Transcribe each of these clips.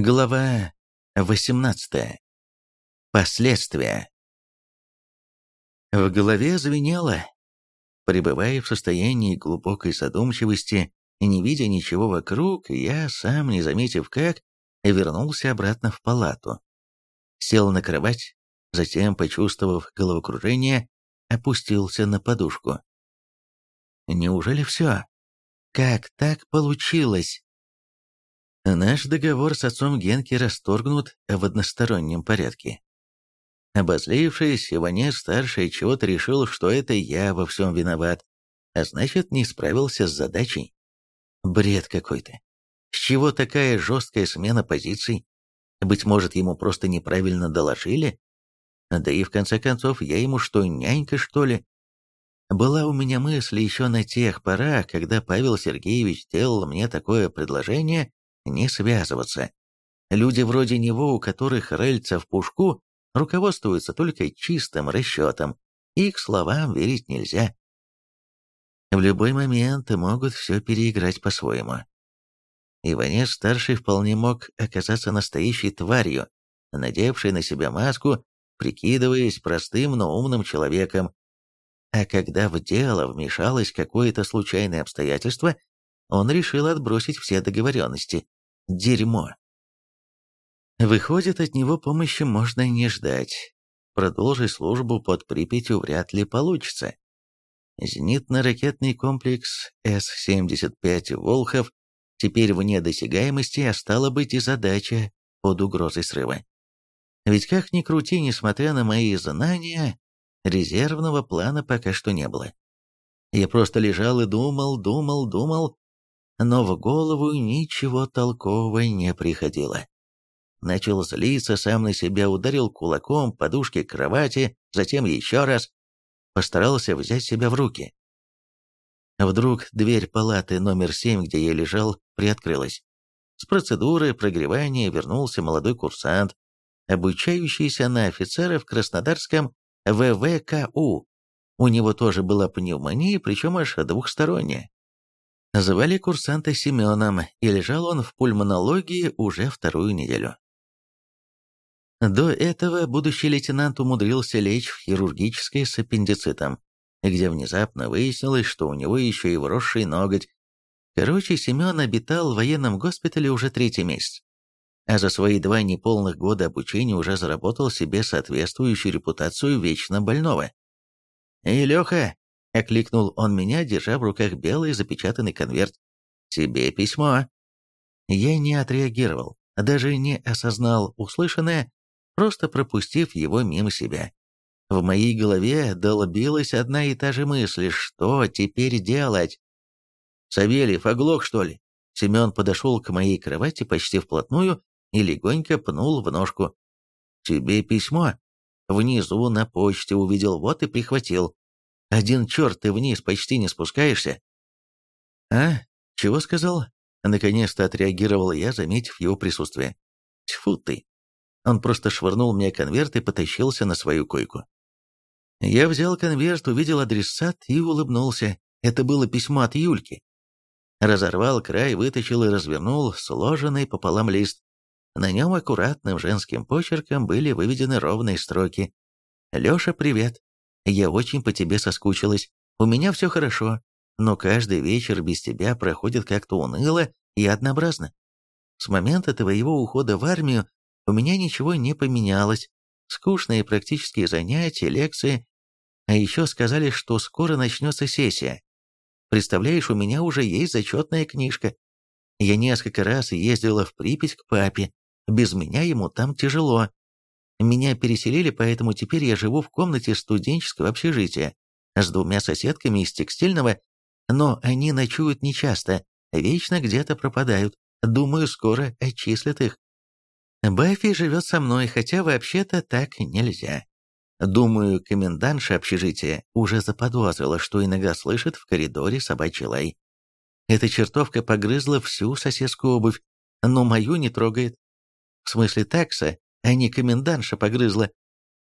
Глава 18. Последствия. В голове звенело. Пребывая в состоянии глубокой задумчивости, не видя ничего вокруг, я, сам не заметив как, вернулся обратно в палату. Сел на кровать, затем, почувствовав головокружение, опустился на подушку. Неужели все? Как так получилось? Наш договор с отцом Генки расторгнут в одностороннем порядке. Обозлившись, Иванец-старший чего-то решил, что это я во всем виноват, а значит, не справился с задачей. Бред какой-то. С чего такая жесткая смена позиций? Быть может, ему просто неправильно доложили? Да и в конце концов, я ему что, нянька, что ли? Была у меня мысль еще на тех порах, когда Павел Сергеевич делал мне такое предложение, не связываться. Люди вроде него, у которых рельца в пушку, руководствуются только чистым расчетом, их словам верить нельзя. В любой момент могут все переиграть по-своему. Иванец-старший вполне мог оказаться настоящей тварью, надевшей на себя маску, прикидываясь простым, но умным человеком. А когда в дело вмешалось какое-то случайное обстоятельство, он решил отбросить все договоренности Дерьмо. Выходит, от него помощи можно не ждать. Продолжить службу под Припятью вряд ли получится. Зенитно-ракетный комплекс С-75 «Волхов» теперь вне досягаемости, а стало быть и задача под угрозой срыва. Ведь как ни крути, несмотря на мои знания, резервного плана пока что не было. Я просто лежал и думал, думал, думал, но в голову ничего толкового не приходило. Начал злиться, сам на себя ударил кулаком подушки кровати, затем еще раз. Постарался взять себя в руки. Вдруг дверь палаты номер семь, где я лежал, приоткрылась. С процедуры прогревания вернулся молодой курсант, обучающийся на офицера в Краснодарском ВВКУ. У него тоже была пневмония, причем аж двухсторонняя. Звали курсанта Семеном, и лежал он в пульмонологии уже вторую неделю. До этого будущий лейтенант умудрился лечь в хирургическое с аппендицитом, где внезапно выяснилось, что у него еще и вросший ноготь. Короче, Семен обитал в военном госпитале уже третий месяц, а за свои два неполных года обучения уже заработал себе соответствующую репутацию вечно больного. «Эй, Леха, — окликнул он меня, держа в руках белый запечатанный конверт. «Тебе письмо». Я не отреагировал, даже не осознал услышанное, просто пропустив его мимо себя. В моей голове долбилась одна и та же мысль, что теперь делать? «Савельев, оглох, что ли?» Семен подошел к моей кровати почти вплотную и легонько пнул в ножку. «Тебе письмо?» Внизу на почте увидел, вот и прихватил. Один черт ты вниз почти не спускаешься. А? Чего сказал? Наконец-то отреагировал я, заметив его присутствие. Тьфу ты. Он просто швырнул мне конверт и потащился на свою койку. Я взял конверт, увидел адресат и улыбнулся. Это было письмо от Юльки. Разорвал край, вытащил и развернул сложенный пополам лист. На нем аккуратным женским почерком были выведены ровные строки. «Леша, привет. Я очень по тебе соскучилась. У меня все хорошо, но каждый вечер без тебя проходит как-то уныло и однообразно. С момента твоего ухода в армию у меня ничего не поменялось. Скучные практические занятия, лекции. А еще сказали, что скоро начнется сессия. Представляешь, у меня уже есть зачетная книжка. Я несколько раз ездила в Припять к папе. Без меня ему там тяжело. Меня переселили, поэтому теперь я живу в комнате студенческого общежития с двумя соседками из текстильного, но они ночуют нечасто, вечно где-то пропадают. Думаю, скоро отчислят их. Баффи живет со мной, хотя вообще-то так нельзя. Думаю, комендантша общежития уже заподозрила, что иногда слышит в коридоре собачий лай. Эта чертовка погрызла всю соседскую обувь, но мою не трогает. В смысле такса а не комендантша погрызла.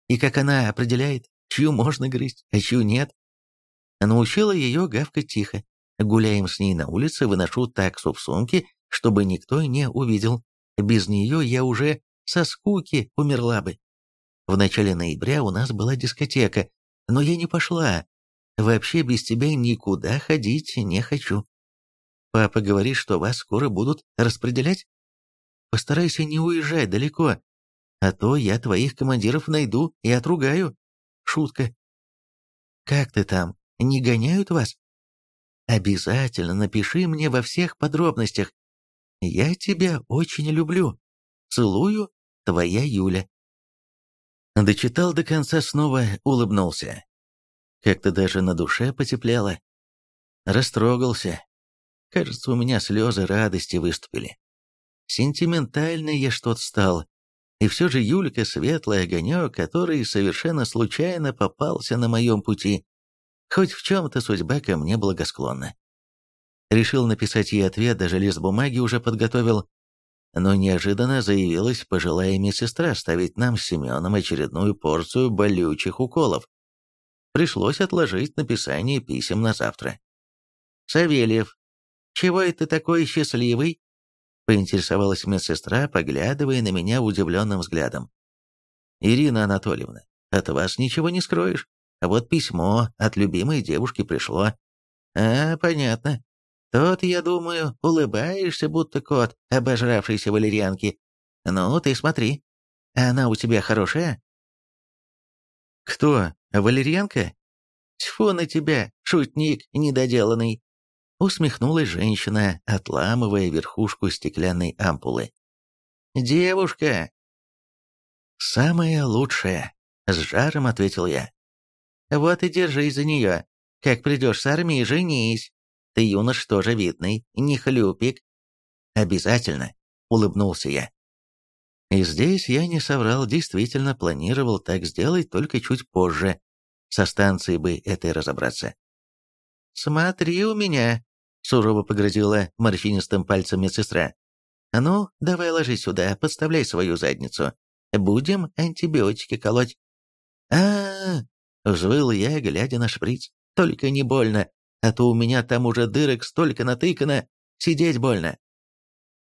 И как она определяет, чью можно грызть, а чью нет? Научила ее гавкать тихо. Гуляем с ней на улице, выношу таксу в сумке, чтобы никто не увидел. Без нее я уже со скуки умерла бы. В начале ноября у нас была дискотека, но я не пошла. Вообще без тебя никуда ходить не хочу. Папа говорит, что вас скоро будут распределять. Постарайся не уезжать далеко, а то я твоих командиров найду и отругаю. Шутка. Как ты там? Не гоняют вас? Обязательно напиши мне во всех подробностях. Я тебя очень люблю. Целую, твоя Юля. Дочитал до конца снова, улыбнулся. Как-то даже на душе потеплело. Растрогался. Кажется, у меня слезы радости выступили. Сентиментальный я что-то стал. И все же Юлька — светлый огонек, который совершенно случайно попался на моем пути. Хоть в чем-то судьба ко мне благосклонна. Решил написать ей ответ, даже лист бумаги уже подготовил, но неожиданно заявилась пожилая медсестра ставить нам с Семеном очередную порцию болючих уколов. Пришлось отложить написание писем на завтра. «Савельев, чего это такой счастливый?» Поинтересовалась медсестра, поглядывая на меня удивленным взглядом. «Ирина Анатольевна, от вас ничего не скроешь. А вот письмо от любимой девушки пришло». «А, понятно. Тот, я думаю, улыбаешься, будто кот, обожравшийся валерьянки. Ну, ты смотри. Она у тебя хорошая? Кто? Валерьянка? Тьфу на тебя, шутник недоделанный. Усмехнулась женщина, отламывая верхушку стеклянной ампулы. «Девушка!» «Самая лучшая», — с жаром ответил я. «Вот и держись за нее. Как придешь с армии, женись. Ты, юнош, тоже видный, не хлюпик». «Обязательно», — улыбнулся я. И здесь я не соврал, действительно планировал так сделать только чуть позже. Со станции бы этой разобраться. «Смотри у меня», — сурово погрозила морщинистым пальцем медсестра. «А ну, давай ложись сюда, подставляй свою задницу. Будем антибиотики колоть». «А-а-а!» — взвыл я, глядя на шприц. «Только не больно а то у меня там уже дырок столько натыкано, сидеть больно.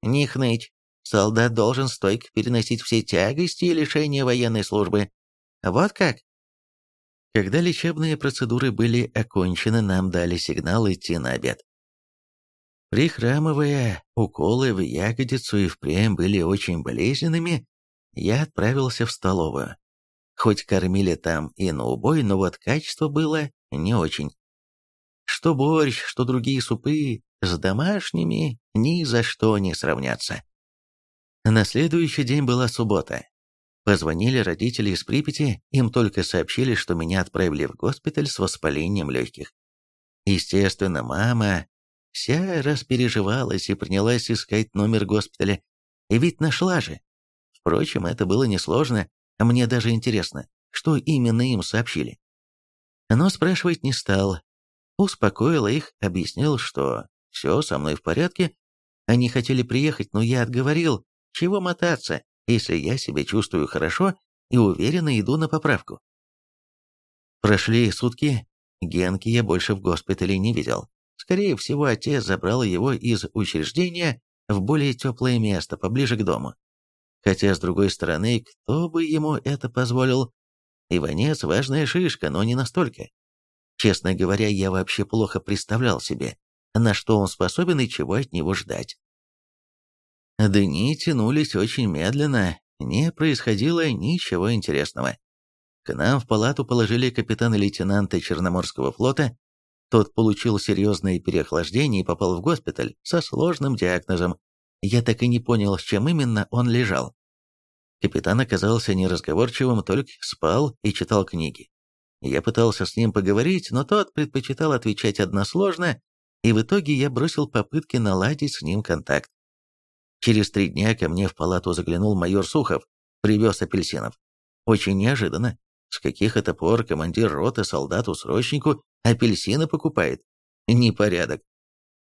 Не хныть. Солдат должен стойко переносить все тягости и лишения военной службы. Вот как? Когда лечебные процедуры были окончены, нам дали сигнал идти на обед. Прихрамывая, уколы в ягодицу и впрямь были очень болезненными, я отправился в столовую. Хоть кормили там и на убой, но вот качество было не очень. Что борщ, что другие супы с домашними ни за что не сравнятся. На следующий день была суббота. Позвонили родители из Припяти, им только сообщили, что меня отправили в госпиталь с воспалением легких. Естественно, мама вся распереживалась и принялась искать номер госпиталя. И ведь нашла же. Впрочем, это было несложно, а мне даже интересно, что именно им сообщили. Но спрашивать не стал, Успокоил их, объяснил, что все со мной в порядке. Они хотели приехать, но я отговорил, чего мотаться, если я себя чувствую хорошо и уверенно иду на поправку. Прошли сутки, Генки я больше в госпитале не видел. Скорее всего, отец забрал его из учреждения в более теплое место, поближе к дому. Хотя, с другой стороны, кто бы ему это позволил? Иванец – важная шишка, но не настолько. Честно говоря, я вообще плохо представлял себе, на что он способен и чего от него ждать. Дни тянулись очень медленно, не происходило ничего интересного. К нам в палату положили капитана-лейтенанта Черноморского флота. Тот получил серьезное переохлаждение и попал в госпиталь со сложным диагнозом. Я так и не понял, с чем именно он лежал. Капитан оказался неразговорчивым, только спал и читал книги. Я пытался с ним поговорить, но тот предпочитал отвечать односложно, и в итоге я бросил попытки наладить с ним контакт. Через три дня ко мне в палату заглянул майор Сухов, привез апельсинов. Очень неожиданно. С каких это пор командир роты солдату-срочнику апельсины покупает? Непорядок.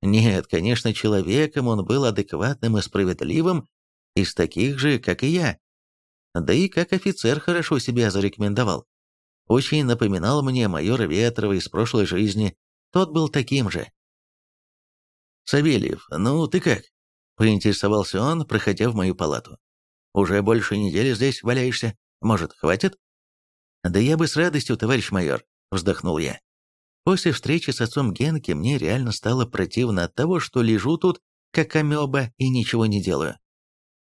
Нет, конечно, человеком он был адекватным и справедливым, из таких же, как и я. Да и как офицер хорошо себя зарекомендовал. Очень напоминал мне майора Ветрова из прошлой жизни. Тот был таким же. «Савельев, ну ты как?» Поинтересовался он, проходя в мою палату. «Уже больше недели здесь валяешься. Может, хватит?» «Да я бы с радостью, товарищ майор», — вздохнул я. После встречи с отцом Генки мне реально стало противно от того, что лежу тут, как амеба, и ничего не делаю.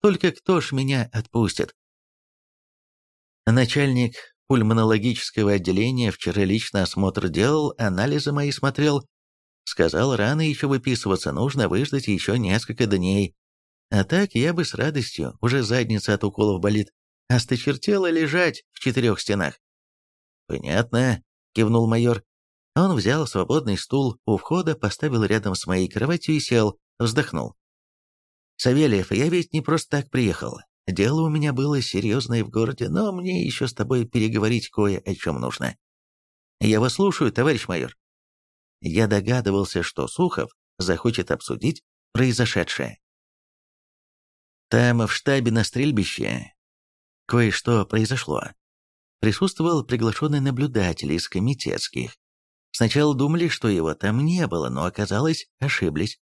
Только кто ж меня отпустит? Начальник пульмонологического отделения вчера лично осмотр делал, анализы мои смотрел. Сказал, рано еще выписываться, нужно выждать еще несколько дней. А так я бы с радостью, уже задница от уколов болит, осточертела лежать в четырех стенах. «Понятно», — кивнул майор. Он взял свободный стул у входа, поставил рядом с моей кроватью и сел, вздохнул. «Савельев, я ведь не просто так приехал. Дело у меня было серьезное в городе, но мне еще с тобой переговорить кое о чем нужно. Я вас слушаю, товарищ майор». Я догадывался, что Сухов захочет обсудить произошедшее. Там, в штабе на стрельбище, кое-что произошло. Присутствовал приглашенный наблюдатель из комитетских. Сначала думали, что его там не было, но оказалось, ошиблись.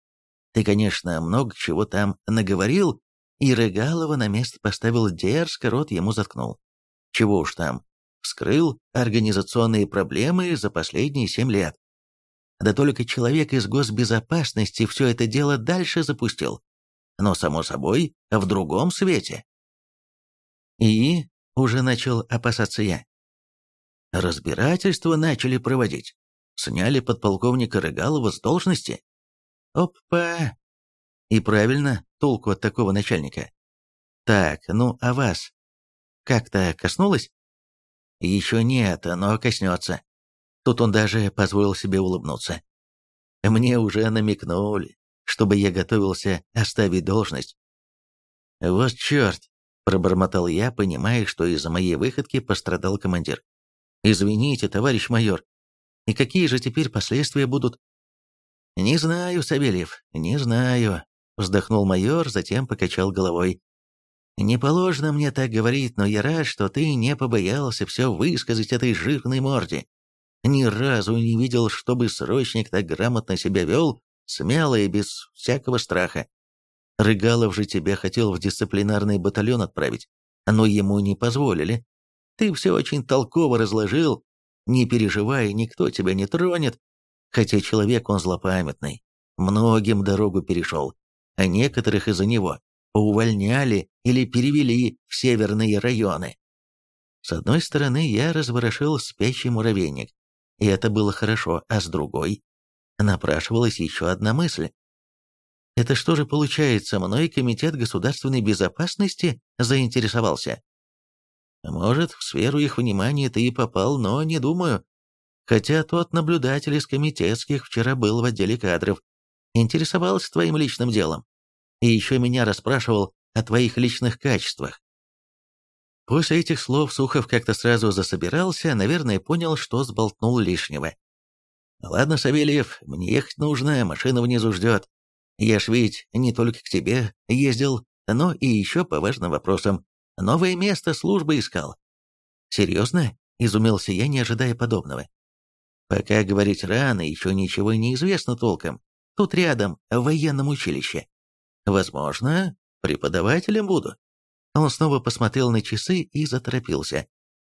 Ты, конечно, много чего там наговорил, и Рыгалова на место поставил дерзко, рот ему заткнул. Чего уж там, вскрыл организационные проблемы за последние семь лет. Да только человек из госбезопасности все это дело дальше запустил. Но, само собой, в другом свете. И уже начал опасаться я. Разбирательство начали проводить. Сняли подполковника Рыгалова с должности. Опа! И правильно, толку от такого начальника. Так, ну а вас? Как-то коснулось? Еще нет, но коснется. Тут он даже позволил себе улыбнуться. Мне уже намекнули, чтобы я готовился оставить должность. «Вот черт!» – пробормотал я, понимая, что из-за моей выходки пострадал командир. «Извините, товарищ майор. И какие же теперь последствия будут?» «Не знаю, Савельев, не знаю», — вздохнул майор, затем покачал головой. «Не положено мне так говорить, но я рад, что ты не побоялся все высказать этой жирной морде. Ни разу не видел, чтобы срочник так грамотно себя вел, смело и без всякого страха. Рыгалов же тебя хотел в дисциплинарный батальон отправить, но ему не позволили. Ты все очень толково разложил. Не переживай, никто тебя не тронет, хотя человек он злопамятный. Многим дорогу перешел, а некоторых из-за него увольняли или перевели в северные районы. С одной стороны, я разворошил спящий муравейник, и это было хорошо, а с другой напрашивалась еще одна мысль. Это что же получается, мной Комитет государственной безопасности заинтересовался? Может, в сферу их внимания ты и попал, но не думаю, Хотя тот наблюдатель из комитетских вчера был в отделе кадров, интересовался твоим личным делом. И еще меня расспрашивал о твоих личных качествах. После этих слов Сухов как-то сразу засобирался, наверное, понял, что сболтнул лишнего. «Ладно, Савельев, мне ехать нужно, машина внизу ждет. Я ж ведь не только к тебе ездил, но и еще по важным вопросам. Новое место службы искал». «Серьезно?» — изумился я, не ожидая подобного. Пока говорить рано, еще ничего не известно толком. Тут рядом, в военном училище. Возможно, преподавателем буду. Он снова посмотрел на часы и заторопился.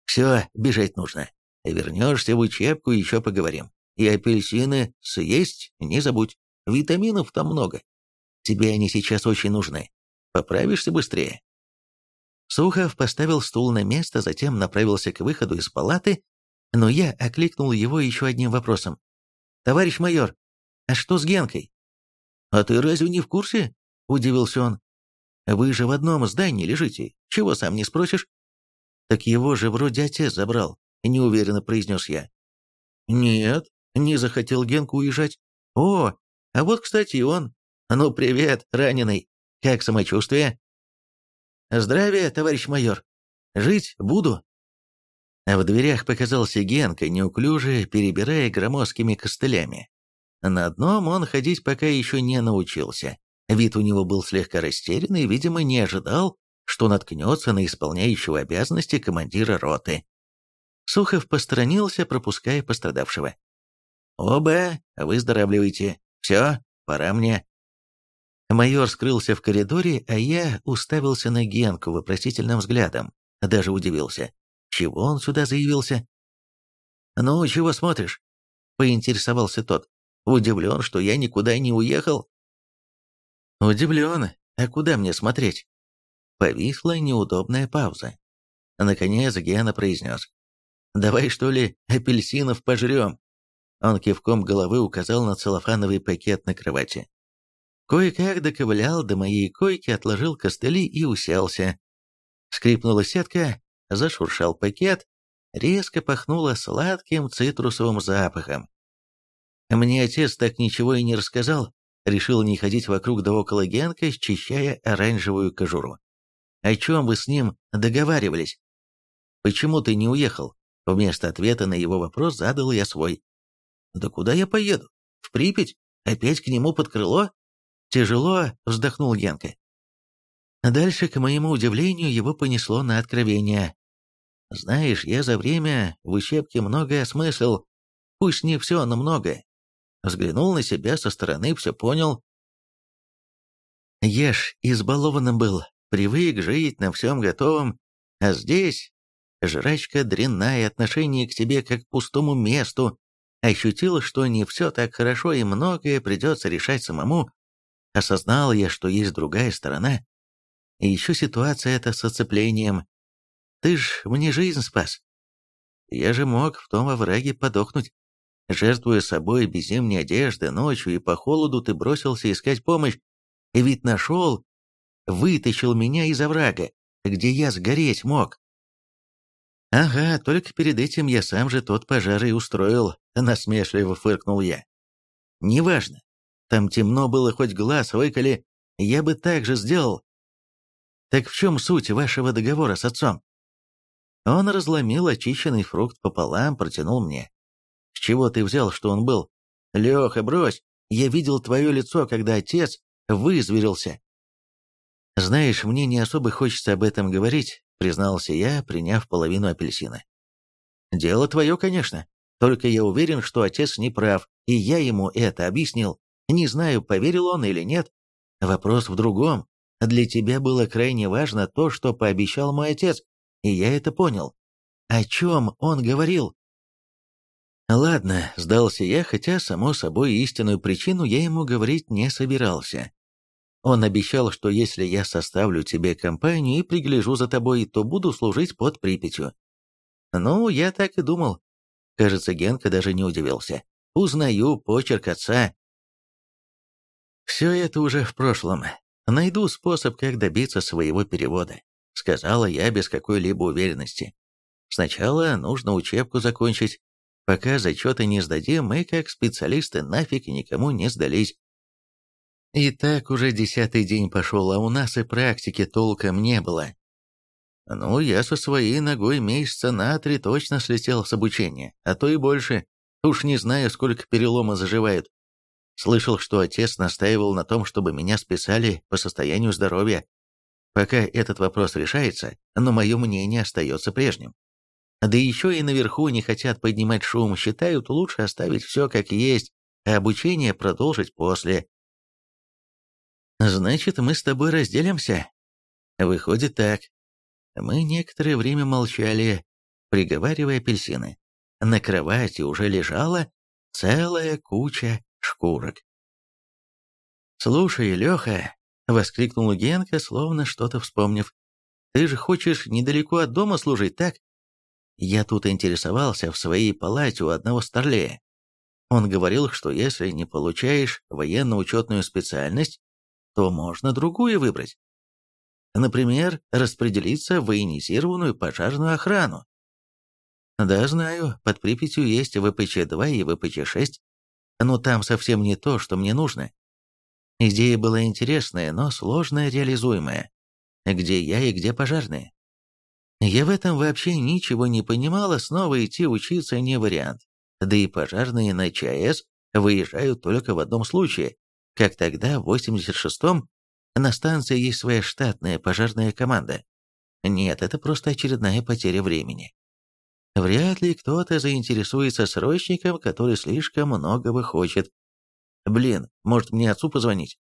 «Все, бежать нужно. Вернешься в учебку, еще поговорим. И апельсины съесть не забудь. Витаминов там много. Тебе они сейчас очень нужны. Поправишься быстрее». Сухов поставил стул на место, затем направился к выходу из палаты но я окликнул его еще одним вопросом. «Товарищ майор, а что с Генкой?» «А ты разве не в курсе?» – удивился он. «Вы же в одном здании лежите, чего сам не спросишь?» «Так его же вроде отец забрал», – неуверенно произнес я. «Нет, не захотел Генка уезжать. О, а вот, кстати, и он. Ну, привет, раненый. Как самочувствие?» «Здравия, товарищ майор. Жить буду». В дверях показался Генка, неуклюже перебирая громоздкими костылями. На одном он ходить пока еще не научился. Вид у него был слегка растерянный, видимо, не ожидал, что наткнется на исполняющего обязанности командира роты. Сухов посторонился, пропуская пострадавшего. «Оба, выздоравливайте. Все, пора мне». Майор скрылся в коридоре, а я уставился на Генку вопросительным взглядом. Даже удивился. Чего он сюда заявился? «Ну, чего смотришь?» — поинтересовался тот. «Удивлен, что я никуда не уехал?» «Удивлен. А куда мне смотреть?» Повисла неудобная пауза. Наконец Гена произнес. «Давай, что ли, апельсинов пожрем?» Он кивком головы указал на целлофановый пакет на кровати. Кое-как доковылял до моей койки, отложил костыли и уселся. Скрипнула сетка, зашуршал пакет, резко пахнуло сладким цитрусовым запахом. Мне отец так ничего и не рассказал, решил не ходить вокруг да около Генка, счищая оранжевую кожуру. О чем вы с ним договаривались? Почему ты не уехал? Вместо ответа на его вопрос задал я свой. Да куда я поеду? В Припять? Опять к нему под крыло? Тяжело, вздохнул Янка. Дальше, к моему удивлению, его понесло на откровение. Знаешь, я за время в учебке многое осмыслил. Пусть не все, но многое. Взглянул на себя со стороны, все понял. Ешь, избалованным был, привык жить на всем готовом, а здесь жрачка дрянная, отношение к тебе как к пустому месту, ощутил, что не все так хорошо и многое придется решать самому, осознал я, что есть другая сторона, и еще ситуация эта с оцеплением. Ты ж мне жизнь спас. Я же мог в том овраге подохнуть. Жертвуя собой без зимней одежды, ночью и по холоду ты бросился искать помощь, и ведь нашел, вытащил меня из оврага, где я сгореть мог. «Ага, только перед этим я сам же тот пожар и устроил», — насмешливо фыркнул я. «Неважно. Там темно было, хоть глаз выколи, я бы так же сделал. Так в чем суть вашего договора с отцом?» Он разломил очищенный фрукт пополам, протянул мне. «С чего ты взял, что он был?» «Леха, брось! Я видел твое лицо, когда отец вызверился». «Знаешь, мне не особо хочется об этом говорить, — признался я, приняв половину апельсина. «Дело твое, конечно. Только я уверен, что отец не прав, и я ему это объяснил. Не знаю, поверил он или нет. Вопрос в другом. Для тебя было крайне важно то, что пообещал мой отец, и я это понял. О чем он говорил?» «Ладно», — сдался я, хотя, само собой, истинную причину я ему говорить не собирался. Он обещал, что если я составлю тебе компанию и пригляжу за тобой, то буду служить под Припятью. Ну, я так и думал. Кажется, Генка даже не удивился. Узнаю почерк отца. Все это уже в прошлом. Найду способ, как добиться своего перевода, сказала я без какой-либо уверенности. Сначала нужно учебку закончить. Пока зачеты не сдадим, мы, как специалисты, нафиг никому не сдались. И так уже десятый день пошел, а у нас и практики толком не было. Ну, я со своей ногой месяца на три точно слетел с обучения, а то и больше. Уж не знаю, сколько перелома заживают. Слышал, что отец настаивал на том, чтобы меня списали по состоянию здоровья. Пока этот вопрос решается, но мое мнение остается прежним. Да еще и наверху не хотят поднимать шум, считают лучше оставить все как есть, а обучение продолжить после. Значит, мы с тобой разделимся? Выходит так. Мы некоторое время молчали, приговаривая апельсины. На кровати уже лежала целая куча шкурок. «Слушай, Леха!» — воскликнул Генка, словно что-то вспомнив. «Ты же хочешь недалеко от дома служить, так?» Я тут интересовался в своей палате у одного старлея. Он говорил, что если не получаешь военно-учетную специальность, то можно другую выбрать. Например, распределиться в военизированную пожарную охрану. Да, знаю, под Припятью есть ВПЧ-2 и ВПЧ-6, но там совсем не то, что мне нужно. Идея была интересная, но сложно реализуемая. Где я и где пожарные? Я в этом вообще ничего не понимала, снова идти учиться не вариант. Да и пожарные на ЧАЭС выезжают только в одном случае, как тогда, в 86-м, на станции есть своя штатная пожарная команда. Нет, это просто очередная потеря времени. Вряд ли кто-то заинтересуется срочником, который слишком многого хочет. Блин, может мне отцу позвонить?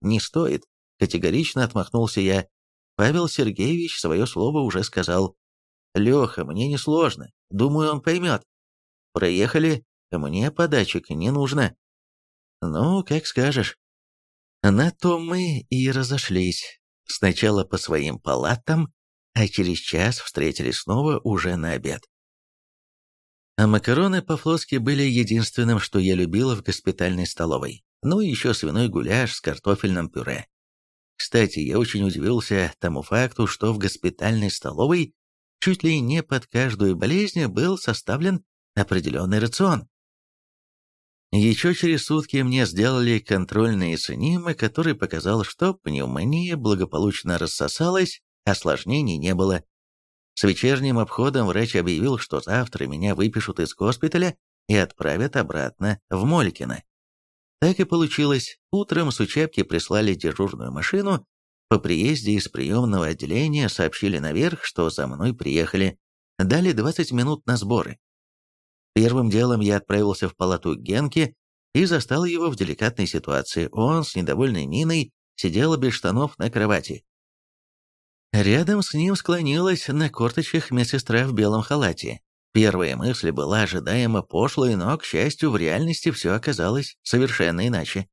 не стоит», — категорично отмахнулся я. Павел Сергеевич свое слово уже сказал. «Леха, мне несложно. Думаю, он поймет. Проехали, мне подачек не нужно». «Ну, как скажешь». На то мы и разошлись. Сначала по своим палатам, а через час встретились снова уже на обед. А макароны по-флотски были единственным, что я любила в госпитальной столовой. Ну и еще свиной гуляш с картофельным пюре. Кстати, я очень удивился тому факту, что в госпитальной столовой чуть ли не под каждую болезнь был составлен определенный рацион. Еще через сутки мне сделали контрольные снимы, который показал, что пневмония благополучно рассосалась, осложнений не было. С вечерним обходом врач объявил, что завтра меня выпишут из госпиталя и отправят обратно в Молькино. Так и получилось. Утром с учебки прислали дежурную машину. По приезде из приемного отделения сообщили наверх, что за мной приехали. Дали 20 минут на сборы. Первым делом я отправился в палату Генки и застал его в деликатной ситуации. Он с недовольной миной сидел без штанов на кровати. Рядом с ним склонилась на корточках медсестра в белом халате. Первая мысль была ожидаемо пошлой, но, к счастью, в реальности все оказалось совершенно иначе.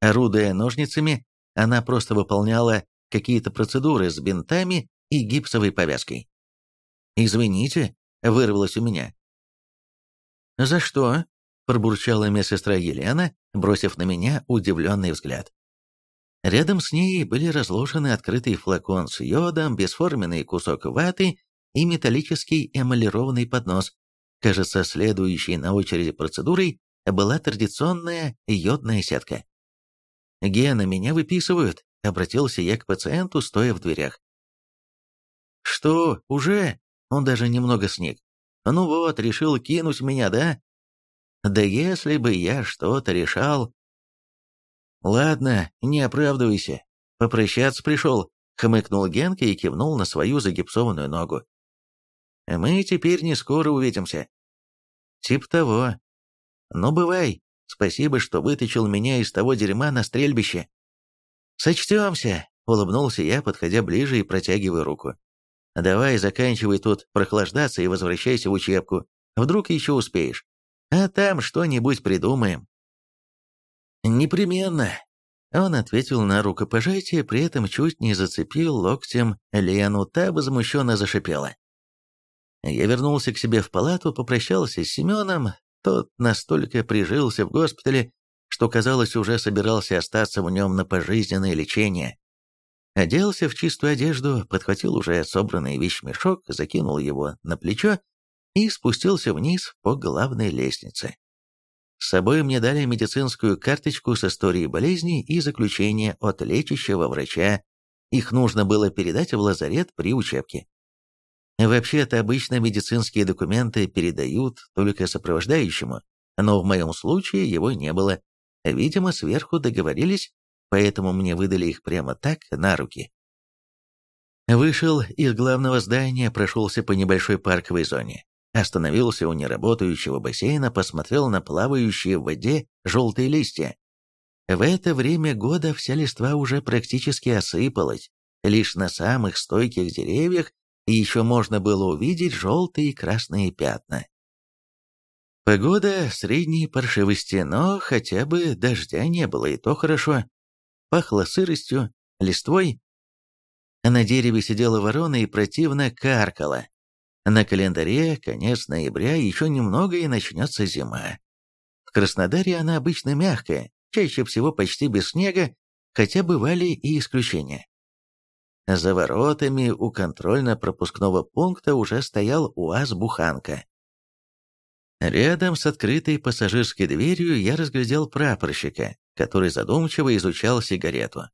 Орудуя ножницами, она просто выполняла какие-то процедуры с бинтами и гипсовой повязкой. «Извините», — вырвалось у меня. «За что?» – пробурчала медсестра Елена, бросив на меня удивленный взгляд. Рядом с ней были разложены открытый флакон с йодом, бесформенный кусок ваты и металлический эмалированный поднос. Кажется, следующей на очереди процедурой была традиционная йодная сетка. «Гена, меня выписывают», — обратился я к пациенту, стоя в дверях. «Что, уже?» Он даже немного сник. Ну вот, решил кинуть меня, да? Да если бы я что-то решал... Ладно, не оправдывайся. Попрощаться пришел, хмыкнул Генка и кивнул на свою загипсованную ногу. Мы теперь не скоро увидимся. Тип того. Ну, бывай. Спасибо, что вытащил меня из того дерьма на стрельбище. Сочтемся, улыбнулся я, подходя ближе и протягивая руку. Давай, заканчивай тут прохлаждаться и возвращайся в учебку. Вдруг еще успеешь. А там что-нибудь придумаем». «Непременно», — он ответил на рукопожатие, при этом чуть не зацепил локтем Лену, та возмущенно зашипела. Я вернулся к себе в палату, попрощался с Семеном, тот настолько прижился в госпитале, что, казалось, уже собирался остаться в нем на пожизненное лечение. Оделся в чистую одежду, подхватил уже собранный вещмешок, закинул его на плечо и спустился вниз по главной лестнице. С собой мне дали медицинскую карточку с историей болезни и заключение от лечащего врача. Их нужно было передать в лазарет при учебке. Вообще-то обычно медицинские документы передают только сопровождающему, но в моем случае его не было. Видимо, сверху договорились, поэтому мне выдали их прямо так, на руки. Вышел из главного здания, прошелся по небольшой парковой зоне. Остановился у неработающего бассейна, посмотрел на плавающие в воде желтые листья. В это время года вся листва уже практически осыпалась, лишь на самых стойких деревьях еще можно было увидеть желтые и красные пятна. Погода средней паршивости, но хотя бы дождя не было, и то хорошо пахло сыростью, листвой. На дереве сидела ворона и противно каркала. На календаре конец ноября, еще немного и начнется зима. В Краснодаре она обычно мягкая, чаще всего почти без снега, хотя бывали и исключения. За воротами у контрольно-пропускного пункта уже стоял УАЗ-буханка. Рядом с открытой пассажирской дверью я разглядел прапорщика, который задумчиво изучал сигарету.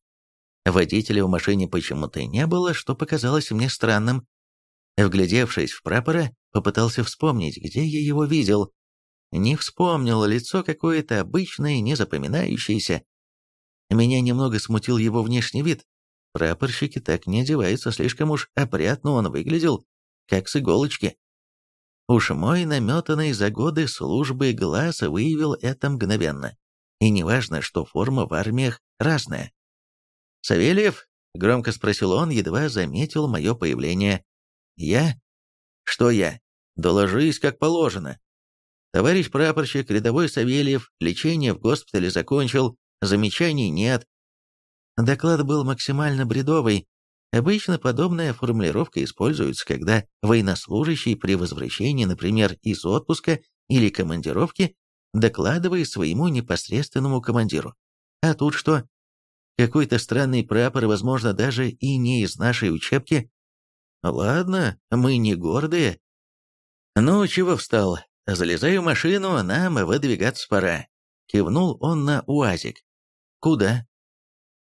Водителя в машине почему-то не было, что показалось мне странным. Вглядевшись в прапора, попытался вспомнить, где я его видел. Не вспомнил, лицо какое-то обычное, незапоминающееся. Меня немного смутил его внешний вид. Прапорщики так не одеваются, слишком уж опрятно он выглядел, как с иголочки. Уж мой наметанный за годы службы глаз выявил это мгновенно. И неважно, что форма в армиях разная. «Савельев?» — громко спросил он, едва заметил мое появление. «Я? Что я? Доложись, как положено. Товарищ прапорщик, рядовой Савельев, лечение в госпитале закончил, замечаний нет». Доклад был максимально бредовый. Обычно подобная формулировка используется, когда военнослужащий при возвращении, например, из отпуска или командировки, докладывает своему непосредственному командиру. А тут что? Какой-то странный прапор, возможно, даже и не из нашей учебки. Ладно, мы не гордые. Ну, чего встал? Залезаю в машину, нам выдвигаться пора. Кивнул он на УАЗик. Куда?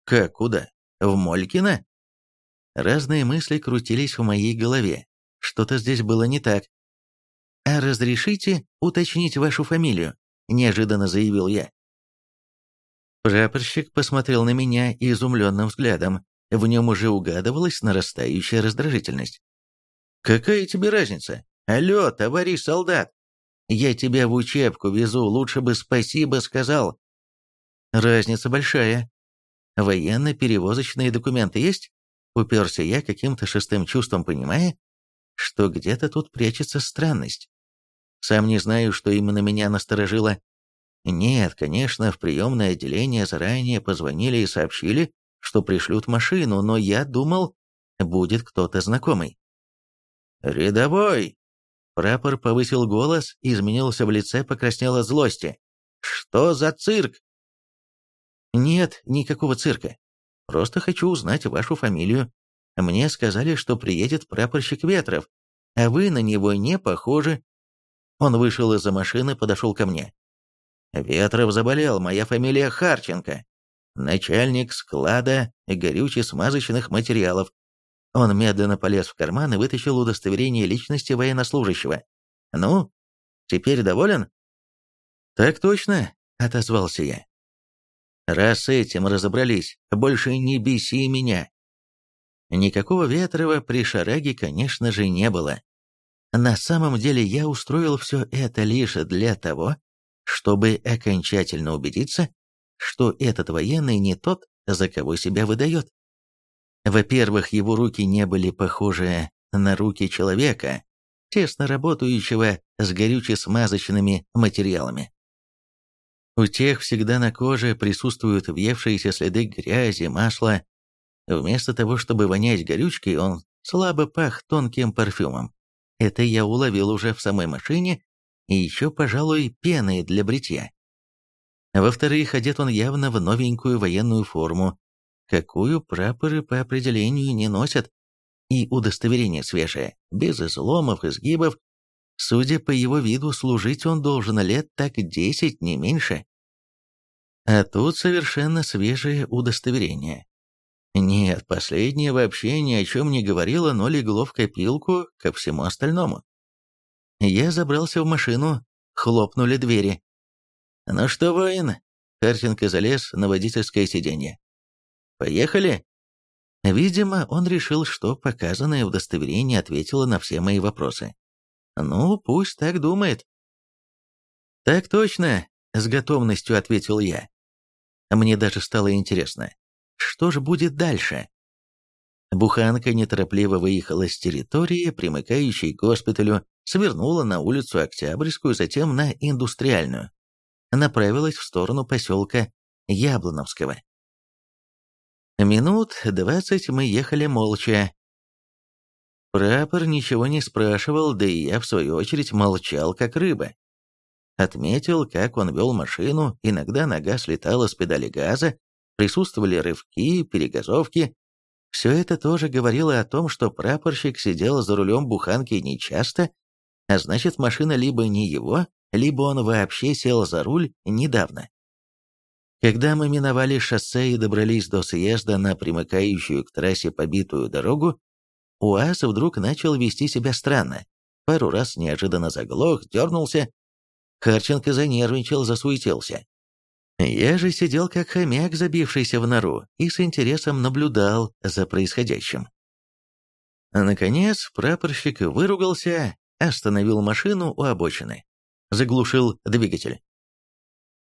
Как куда? В Молькино? Разные мысли крутились в моей голове. Что-то здесь было не так. «А разрешите уточнить вашу фамилию?» – неожиданно заявил я. Прапорщик посмотрел на меня изумленным взглядом. В нем уже угадывалась нарастающая раздражительность. «Какая тебе разница? Алло, товарищ солдат! Я тебя в учебку везу, лучше бы спасибо сказал!» «Разница большая. Военно-перевозочные документы есть?» Уперся я каким-то шестым чувством, понимая, что где-то тут прячется странность. Сам не знаю, что именно меня насторожило, нет, конечно, в приемное отделение заранее позвонили и сообщили, что пришлют машину, но я думал, будет кто-то знакомый. «Рядовой!» Прапор повысил голос, изменился в лице, покраснел от злости. «Что за цирк?» «Нет никакого цирка. Просто хочу узнать вашу фамилию. Мне сказали, что приедет прапорщик Ветров, а вы на него не похожи». Он вышел из-за машины, подошел ко мне. Ветров заболел, моя фамилия Харченко. Начальник склада горюче-смазочных материалов. Он медленно полез в карман и вытащил удостоверение личности военнослужащего. «Ну, теперь доволен?» «Так точно», — отозвался я. «Раз с этим разобрались, больше не беси меня». Никакого Ветрова при Шараге, конечно же, не было. На самом деле я устроил все это лишь для того, чтобы окончательно убедиться, что этот военный не тот, за кого себя выдает. Во-первых, его руки не были похожи на руки человека, тесно работающего с горюче-смазочными материалами. У тех всегда на коже присутствуют въевшиеся следы грязи, масла. Вместо того, чтобы вонять горючкой, он слабо пах тонким парфюмом. Это я уловил уже в самой машине и еще, пожалуй, пеной для бритья. Во-вторых, одет он явно в новенькую военную форму, какую прапоры по определению не носят, и удостоверение свежее, без изломов, изгибов. Судя по его виду, служить он должен лет так десять, не меньше. А тут совершенно свежее удостоверение. Нет, последнее вообще ни о чем не говорило, но легло в копилку ко всему остальному. Я забрался в машину, хлопнули двери. «Ну что, воин?» Харченко залез на водительское сиденье. «Поехали?» Видимо, он решил, что показанное удостоверение ответило на все мои вопросы. «Ну, пусть так думает». «Так точно», — с готовностью ответил я. Мне даже стало интересно, что же будет дальше? Буханка неторопливо выехала с территории, примыкающей к госпиталю, свернула на улицу Октябрьскую, затем на Индустриальную. Направилась в сторону поселка Яблоновского. Минут двадцать мы ехали молча. Прапор ничего не спрашивал, да и я, в свою очередь, молчал, как рыба. Отметил, как он вел машину, иногда нога слетала с педали газа, присутствовали рывки, перегазовки, все это тоже говорило о том, что прапорщик сидел за рулем буханки нечасто, а значит машина либо не его, либо он вообще сел за руль недавно. Когда мы миновали шоссе и добрались до съезда на примыкающую к трассе побитую дорогу, УАЗ вдруг начал вести себя странно. Пару раз неожиданно заглох, дернулся. Харченко занервничал, засуетился. Я же сидел как хомяк, забившийся в нору, и с интересом наблюдал за происходящим. Наконец прапорщик выругался, остановил машину у обочины, заглушил двигатель.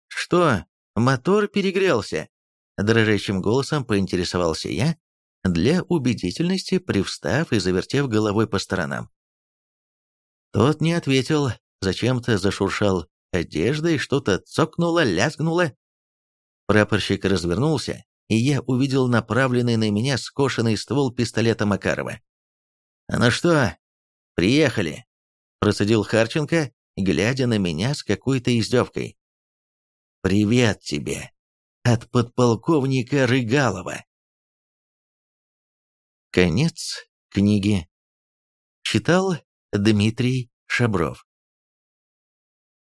«Что, мотор перегрелся?» Дрожащим голосом поинтересовался я, для убедительности привстав и завертев головой по сторонам. Тот не ответил, зачем-то зашуршал одеждой, что-то цокнуло, лязгнуло. Прапорщик развернулся, и я увидел направленный на меня скошенный ствол пистолета Макарова. «Ну что, приехали?» – процедил Харченко, глядя на меня с какой-то издевкой. «Привет тебе от подполковника Рыгалова». Конец книги. Читал Дмитрий Шабров.